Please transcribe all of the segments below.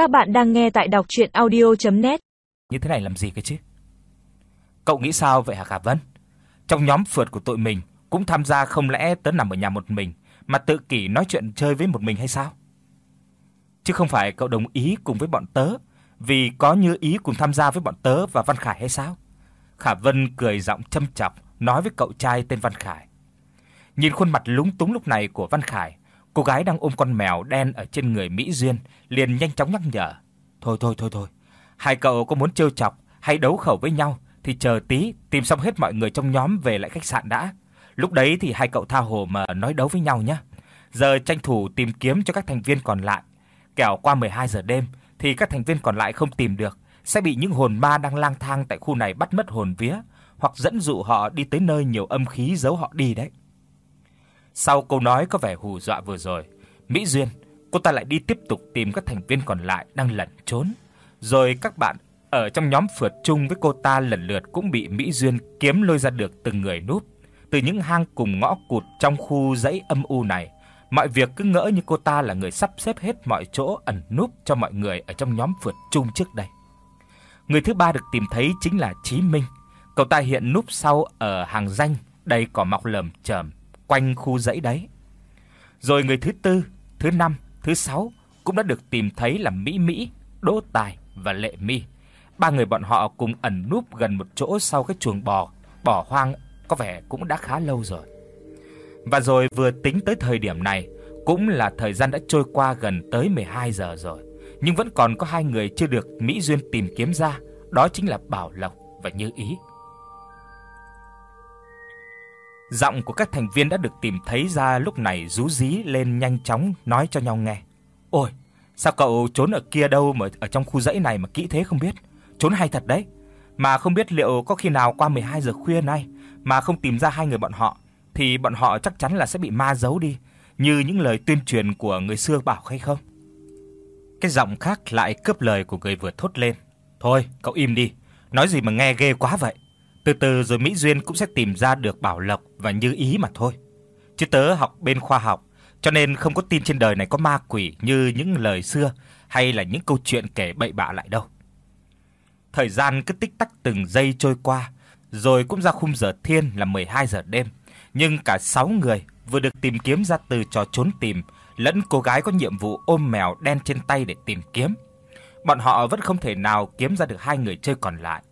Các bạn đang nghe tại đọc audio net Như thế này làm gì cơ chứ? Cậu nghĩ sao vậy hả Khả Vân? Trong nhóm phượt của tụi mình cũng tham gia không lẽ tớ nằm ở nhà một mình mà tự kỷ nói chuyện chơi với một mình hay sao? Chứ không phải cậu đồng ý cùng với bọn tớ vì có như ý cùng tham gia với bọn tớ và Văn Khải hay sao? Khả Vân cười giọng châm chọc nói với cậu trai tên Văn Khải. Nhìn khuôn mặt lúng túng lúc này của Văn Khải, cô gái đang ôm con mèo đen ở trên người Mỹ Duyên liền nhanh chóng nhắc nhở. Thôi thôi thôi thôi, hai cậu có muốn trêu chọc hay đấu khẩu với nhau thì chờ tí tìm xong hết mọi người trong nhóm về lại khách sạn đã. Lúc đấy thì hai cậu tha hồ mà nói đấu với nhau nhé. Giờ tranh thủ tìm kiếm cho các thành viên còn lại. Kẻo qua 12 giờ đêm thì các thành viên còn lại không tìm được, sẽ bị những hồn ma đang lang thang tại khu này bắt mất hồn vía hoặc dẫn dụ họ đi tới nơi nhiều âm khí giấu họ đi đấy. Sau câu nói có vẻ hù dọa vừa rồi, Mỹ Duyên, cô ta lại đi tiếp tục tìm các thành viên còn lại đang lẩn trốn. Rồi các bạn ở trong nhóm phượt chung với cô ta lần lượt cũng bị Mỹ Duyên kiếm lôi ra được từng người núp từ những hang cùng ngõ cụt trong khu dãy âm u này. Mọi việc cứ ngỡ như cô ta là người sắp xếp hết mọi chỗ ẩn núp cho mọi người ở trong nhóm phượt chung trước đây. Người thứ ba được tìm thấy chính là Chí Minh. Cậu ta hiện núp sau ở hàng danh đầy cỏ mọc lởm chởm quanh khu dãy đấy. Rồi người thứ tư, thứ năm, thứ sáu cũng đã được tìm thấy là Mỹ Mỹ, Đỗ Tài và Lệ Mi. Ba người bọn họ cùng ẩn núp gần một chỗ sau cái chuồng bò bỏ hoang có vẻ cũng đã khá lâu rồi. Và rồi vừa tính tới thời điểm này, cũng là thời gian đã trôi qua gần tới 12 giờ rồi, nhưng vẫn còn có hai người chưa được Mỹ Duyên tìm kiếm ra, đó chính là Bảo Lộc và Như Ý. Giọng của các thành viên đã được tìm thấy ra lúc này rú rí lên nhanh chóng nói cho nhau nghe. "Ôi, sao cậu trốn ở kia đâu mà ở trong khu dãy này mà kỹ thế không biết. Trốn hay thật đấy. Mà không biết liệu có khi nào qua 12 giờ khuya nay mà không tìm ra hai người bọn họ thì bọn họ chắc chắn là sẽ bị ma giấu đi, như những lời tuyên truyền của người xưa bảo hay không?" Cái giọng khác lại cướp lời của người vừa thốt lên. "Thôi, cậu im đi, nói gì mà nghe ghê quá vậy." Từ từ rồi Mỹ Duyên cũng sẽ tìm ra được Bảo Lộc và Như Ý mà thôi. Chứ tớ học bên khoa học, cho nên không có tin trên đời này có ma quỷ như những lời xưa hay là những câu chuyện kể bậy bạ lại đâu. Thời gian cứ tích tắc từng giây trôi qua, rồi cũng ra khung giờ thiên là 12 giờ đêm, nhưng cả 6 người vừa được tìm kiếm ra từ trò trốn tìm, lẫn cô gái có nhiệm vụ ôm mèo đen trên tay để tìm kiếm. Bọn họ vẫn không thể nào kiếm ra được hai người chơi còn lại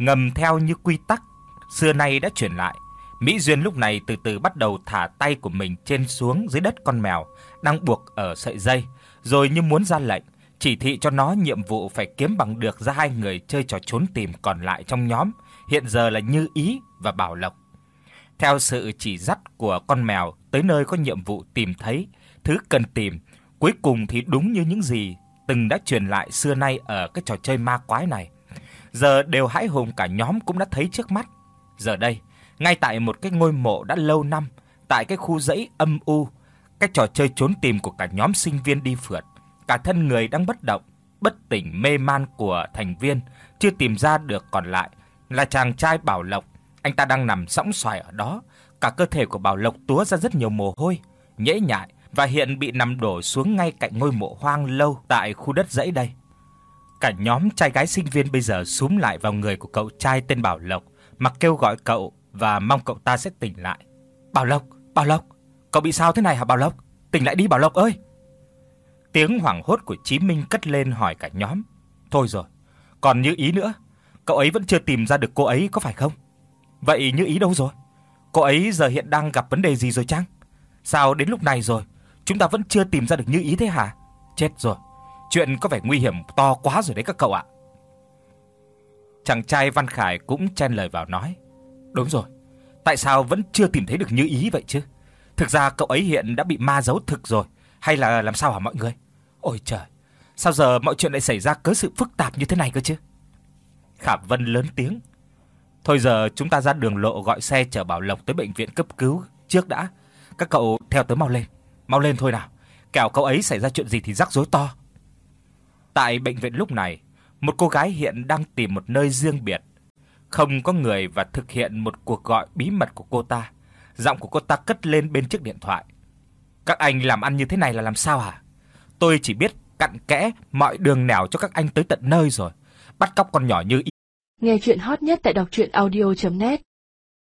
ngầm theo như quy tắc xưa nay đã truyền lại. Mỹ Duyên lúc này từ từ bắt đầu thả tay của mình trên xuống dưới đất con mèo đang buộc ở sợi dây, rồi như muốn ra lệnh, chỉ thị cho nó nhiệm vụ phải kiếm bằng được ra hai người chơi trò trốn tìm còn lại trong nhóm, hiện giờ là Như Ý và Bảo Lộc. Theo sự chỉ dắt của con mèo tới nơi có nhiệm vụ tìm thấy thứ cần tìm, cuối cùng thì đúng như những gì từng đã truyền lại xưa nay ở cái trò chơi ma quái này giờ đều hãi hùng cả nhóm cũng đã thấy trước mắt. Giờ đây, ngay tại một cái ngôi mộ đã lâu năm, tại cái khu dãy âm u, cái trò chơi trốn tìm của cả nhóm sinh viên đi phượt, cả thân người đang bất động, bất tỉnh mê man của thành viên chưa tìm ra được còn lại là chàng trai Bảo Lộc, anh ta đang nằm sõng xoài ở đó, cả cơ thể của Bảo Lộc túa ra rất nhiều mồ hôi, nhễ nhại và hiện bị nằm đổ xuống ngay cạnh ngôi mộ hoang lâu tại khu đất dãy đây. Cả nhóm trai gái sinh viên bây giờ xúm lại vào người của cậu trai tên Bảo Lộc, mà kêu gọi cậu và mong cậu ta sẽ tỉnh lại. "Bảo Lộc, Bảo Lộc, cậu bị sao thế này hả Bảo Lộc? Tỉnh lại đi Bảo Lộc ơi." Tiếng hoảng hốt của Chí Minh cất lên hỏi cả nhóm. "Thôi rồi, còn Như Ý nữa, cậu ấy vẫn chưa tìm ra được cô ấy có phải không? Vậy Như Ý đâu rồi? Cô ấy giờ hiện đang gặp vấn đề gì rồi chăng? Sao đến lúc này rồi, chúng ta vẫn chưa tìm ra được Như Ý thế hả? Chết rồi." Chuyện có vẻ nguy hiểm to quá rồi đấy các cậu ạ." Chàng trai Văn Khải cũng chen lời vào nói, "Đúng rồi, tại sao vẫn chưa tìm thấy được Như Ý vậy chứ? Thực ra cậu ấy hiện đã bị ma giấu thực rồi, hay là làm sao hả mọi người? Ôi trời, sao giờ mọi chuyện lại xảy ra cớ sự phức tạp như thế này cơ chứ?" Khả Vân lớn tiếng, "Thôi giờ chúng ta ra đường lộ gọi xe chở Bảo Lộc tới bệnh viện cấp cứu trước đã. Các cậu theo tớ mau lên, mau lên thôi nào, kẻo cậu ấy xảy ra chuyện gì thì rắc rối to." Tại bệnh viện lúc này, một cô gái hiện đang tìm một nơi riêng biệt, không có người và thực hiện một cuộc gọi bí mật của cô ta. Giọng của cô ta cất lên bên chiếc điện thoại. Các anh làm ăn như thế này là làm sao hả? Tôi chỉ biết cặn kẽ mọi đường nẻo cho các anh tới tận nơi rồi. Bắt cóc con nhỏ như Nghe chuyện hot nhất tại đọc audio net